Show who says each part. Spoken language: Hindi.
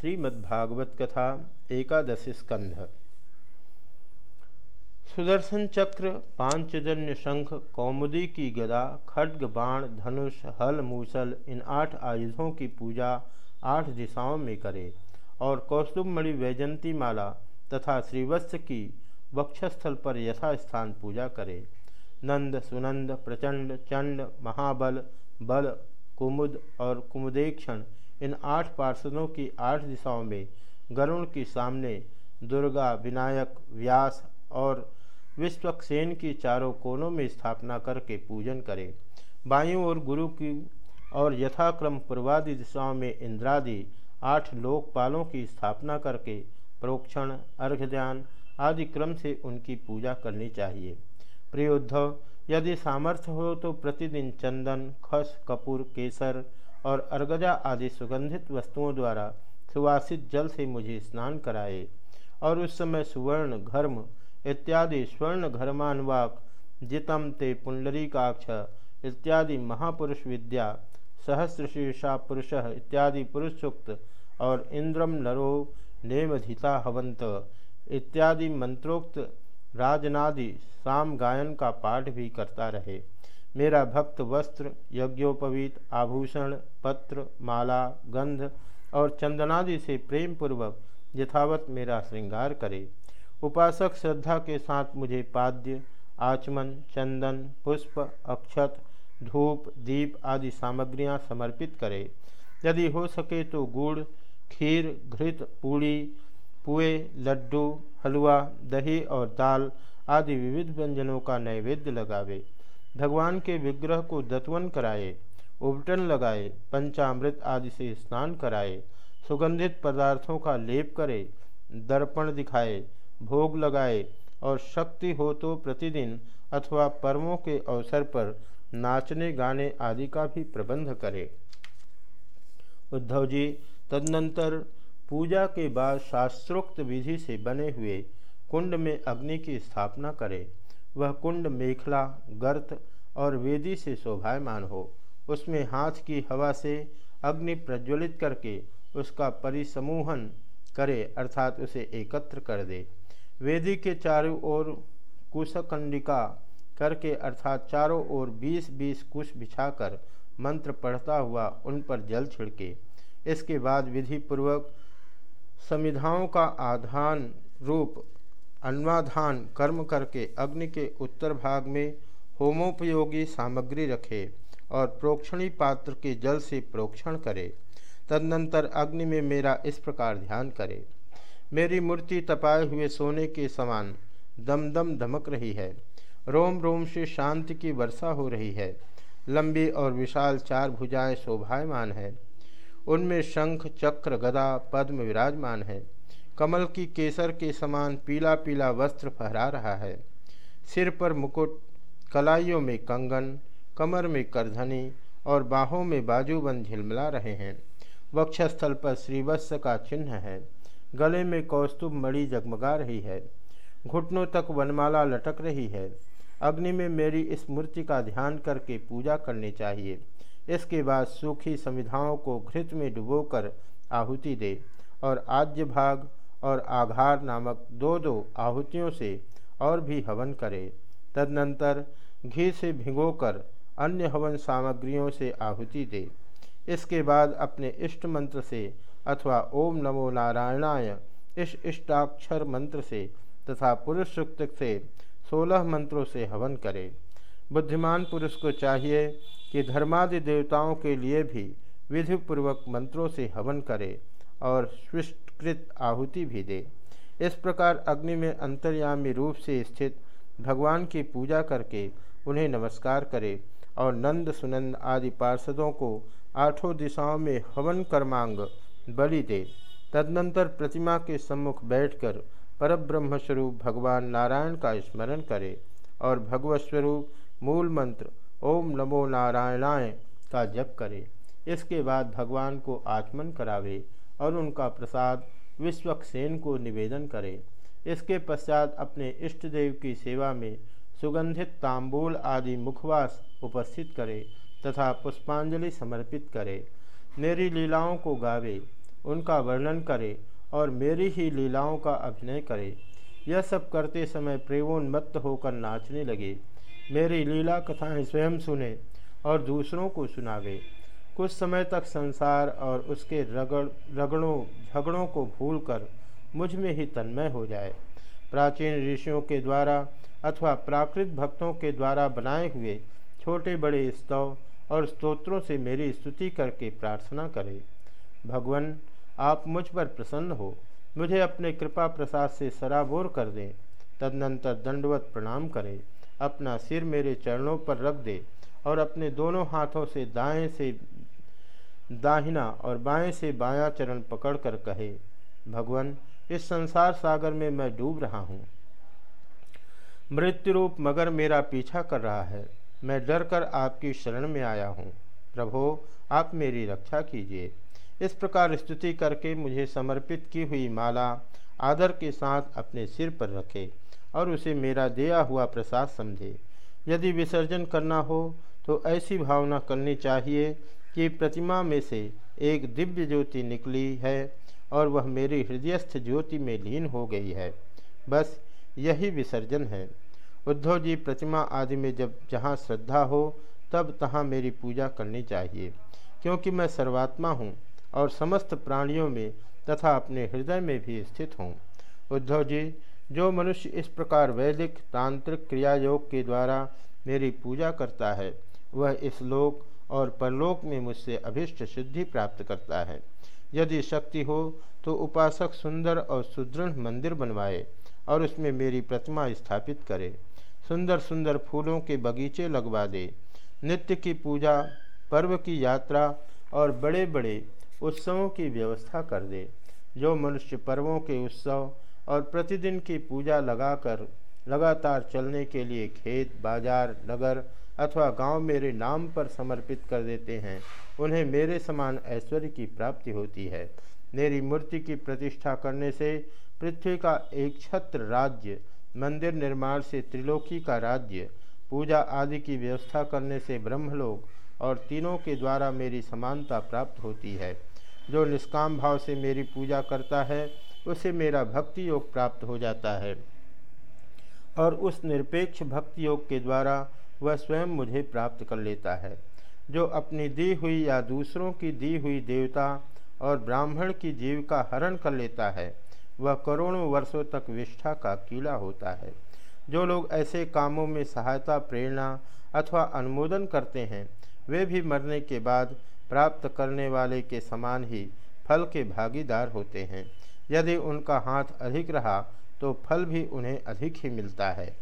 Speaker 1: श्रीमद्भागवत कथा एकादश स्कंध सुदर्शन चक्र, पांचजन्य शंख, कौमुदी की गदा, खड्ग, बाण, धनुष, हल, मूसल, इन आठ आयुधों की पूजा आठ दिशाओं में करे और कौस्तुभमणि वैजंती माला तथा श्रीवत्स की वक्षस्थल पर यथास्थान पूजा करे। नंद, सुनंद, प्रचंड, चंड, महाबल, बल, कुमुद और कुमुदेक्षण इन आठ पार्षदों की आठ दिशाओं में गरुण के सामने दुर्गा, विनायक, व्यास और विश्वक्सेन की चारों कोनों में स्थापना करके पूजन करें। बायु और गुरु की और यथाक्रम पूर्वादि दिशाओं में इंद्रादि आठ लोकपालों की स्थापना करके प्रोक्षण, अर्घ्यदान आदि क्रम से उनकी पूजा करनी चाहिए। प्रियोद्धव यदि सामर्थ्य हो तो प्रतिदिन चंदन, खस, कपूर, केसर और अर्गजा आदि सुगंधित वस्तुओं द्वारा सुवासित जल से मुझे स्नान कराए। और उस समय सुवर्ण, घर्म इत्यादि स्वर्ण घर्मानुवाक जितम, ते पुंडरीकाक्ष इत्यादि महापुरुष विद्या सहस्रशीर्षा पुरुष इत्यादि पुरुष सुक्त और इंद्रम, नरो नेमधिता हवंत इत्यादि मंत्रोक्त राजनादि साम गायन का पाठ भी करता रहे। मेरा भक्त वस्त्र, यज्ञोपवीत, आभूषण, पत्र, माला, गंध और चंदनादि से प्रेम पूर्वक यथावत मेरा श्रृंगार करे। उपासक श्रद्धा के साथ मुझे पाद्य, आचमन, चंदन, पुष्प, अक्षत, धूप, दीप आदि सामग्रियाँ समर्पित करे। यदि हो सके तो गुड़, खीर, घृत, पूड़ी, पुए, लड्डू, हलवा, दही और दाल आदि विविध व्यंजनों का नैवेद्य लगावे। भगवान के विग्रह को दत्वन कराए, उबटन लगाए, पंचामृत आदि से स्नान कराए, सुगंधित पदार्थों का लेप करे, दर्पण दिखाए, भोग लगाए और शक्ति हो तो प्रतिदिन अथवा पर्वों के अवसर पर नाचने, गाने आदि का भी प्रबंध करे। उद्धव जी तदनंतर पूजा के बाद शास्त्रोक्त विधि से बने हुए कुंड में अग्नि की स्थापना करे। वह कुंड मेखला, गर्त और वेदी से शोभायमान हो। उसमें हाथ की हवा से अग्नि प्रज्वलित करके उसका परिसमूहन करे अर्थात उसे एकत्र कर दे। वेदी के चारों ओर कुशकंडिका करके अर्थात चारों ओर बीस बीस कुश बिछाकर मंत्र पढ़ता हुआ उन पर जल छिड़के। इसके बाद विधि पूर्वक समिधाओं का आधान रूप अन्वाधान कर्म करके अग्नि के उत्तर भाग में होमोपयोगी सामग्री रखे और प्रोक्षणी पात्र के जल से प्रोक्षण करे। तदनंतर अग्नि में मेरा इस प्रकार ध्यान करे। मेरी मूर्ति तपाए हुए सोने के समान दम दम धमक रही है। रोम रोम से शांति की वर्षा हो रही है। लंबी और विशाल चार भुजाएँ शोभायमान है। उनमें शंख, चक्र, गदा, पद्म विराजमान है। कमल की केसर के समान पीला पीला वस्त्र फहरा रहा है। सिर पर मुकुट, कलाइयों में कंगन, कमर में करधनी और बाहों में बाजूबंद झिलमिला रहे हैं। वक्षस्थल पर श्रीवत्स का चिन्ह है। गले में कौस्तुभ मणि जगमगा रही है। घुटनों तक वनमाला लटक रही है। अग्नि में मेरी इस मूर्ति का ध्यान करके पूजा करनी चाहिए। इसके बाद सूखी संविधाओं को घृत में डुबोकर आहुति दे और आज्य भाग और आघार नामक दो दो आहुतियों से और भी हवन करे। तदनंतर घी से भिगोकर अन्य हवन सामग्रियों से आहुति दे। इसके बाद अपने इष्ट मंत्र से अथवा ओम नमो नारायणाय इस इष्टाक्षर मंत्र से तथा पुरुष सूक्त से सोलह मंत्रों से हवन करे। बुद्धिमान पुरुष को चाहिए कि धर्मादि देवताओं के लिए भी विधिपूर्वक मंत्रों से हवन करे। और स्विष्टकृत आहुति भी दे। इस प्रकार अग्नि में अंतर्यामी रूप से स्थित भगवान की पूजा करके उन्हें नमस्कार करे और नंद सुनंद आदि पार्षदों को आठों दिशाओं में हवन कर्मांग बलि दे। तदनंतर प्रतिमा के सम्मुख बैठकर परब्रह्म स्वरूप भगवान नारायण का स्मरण करे और भगवत स्वरूप मूल मंत्र ओम नमो नारायणाय का जप करे। इसके बाद भगवान को आचमन करावे और उनका प्रसाद विश्वक्सेन को निवेदन करे। इसके पश्चात अपने इष्ट देव की सेवा में सुगंधित तांबूल आदि मुखवास उपस्थित करे तथा पुष्पांजलि समर्पित करे। मेरी लीलाओं को गावे, उनका वर्णन करे और मेरी ही लीलाओं का अभिनय करे। यह सब करते समय प्रेमोन्मत्त होकर नाचने लगे। मेरी लीला कथाएँ स्वयं सुने और दूसरों को सुनावे। कुछ समय तक संसार और उसके रगड़, रगड़ों, झगड़ों को भूलकर मुझमें ही तन्मय हो जाए। प्राचीन ऋषियों के द्वारा अथवा प्राकृत भक्तों के द्वारा बनाए हुए छोटे बड़े स्तव और स्तोत्रों से मेरी स्तुति करके प्रार्थना करें। भगवान, आप मुझ पर प्रसन्न हो। मुझे अपने कृपा प्रसाद से सराबोर कर दें। तदनंतर दंडवत प्रणाम करें। अपना सिर मेरे चरणों पर रख दे और अपने दोनों हाथों से दाएँ से दाहिना और बाएँ से बायां चरण पकड़कर कहे, भगवान, इस संसार सागर में मैं डूब रहा हूँ। मृत्यु रूप मगर मेरा पीछा कर रहा है। मैं डर कर आपकी शरण में आया हूँ। प्रभो, आप मेरी रक्षा कीजिए। इस प्रकार स्तुति करके मुझे समर्पित की हुई माला आदर के साथ अपने सिर पर रखे और उसे मेरा दिया हुआ प्रसाद समझे। यदि विसर्जन करना हो तो ऐसी भावना करनी चाहिए कि प्रतिमा में से एक दिव्य ज्योति निकली है और वह मेरी हृदयस्थ ज्योति में लीन हो गई है। बस यही विसर्जन है। उद्धव जी प्रतिमा आदि में जब जहाँ श्रद्धा हो, तब तहाँ मेरी पूजा करनी चाहिए, क्योंकि मैं सर्वात्मा हूँ और समस्त प्राणियों में तथा अपने हृदय में भी स्थित हूँ। उद्धव जी, जो मनुष्य इस प्रकार वैदिक तांत्रिक क्रिया योग के द्वारा मेरी पूजा करता है, वह इस लोक और परलोक में मुझसे अभिष्ट सिद्धि प्राप्त करता है। यदि शक्ति हो तो उपासक सुंदर और सुदृढ़ मंदिर बनवाए और उसमें मेरी प्रतिमा स्थापित करे। सुंदर सुंदर फूलों के बगीचे लगवा दे। नित्य की पूजा, पर्व की यात्रा और बड़े बड़े उत्सवों की व्यवस्था कर दे। जो मनुष्य पर्वों के उत्सव और प्रतिदिन की पूजा लगाकर लगातार चलने के लिए खेत, बाज़ार, नगर अथवा गाँव मेरे नाम पर समर्पित कर देते हैं। उन्हें मेरे समान ऐश्वर्य की प्राप्ति होती है। मेरी मूर्ति की प्रतिष्ठा करने से पृथ्वी का एक छत्र राज्य, मंदिर निर्माण से त्रिलोकी का राज्य, पूजा आदि की व्यवस्था करने से ब्रह्मलोक और तीनों के द्वारा मेरी समानता प्राप्त होती है। जो निष्काम भाव से मेरी पूजा करता है, उसे मेरा भक्ति योग प्राप्त हो जाता है। और उस निरपेक्ष भक्ति योग के द्वारा वह स्वयं मुझे प्राप्त कर लेता है, जो अपनी दी हुई या दूसरों की दी हुई देवता और ब्राह्मण की जीव का हरण कर लेता है, वह करोड़ों वर्षों तक विष्ठा का कीड़ा होता है। जो लोग ऐसे कामों में सहायता, प्रेरणा अथवा अनुमोदन करते हैं, वे भी मरने के बाद प्राप्त करने वाले के समान ही फल के भागीदार होते हैं। यदि उनका हाथ अधिक रहा तो फल भी उन्हें अधिक ही मिलता है।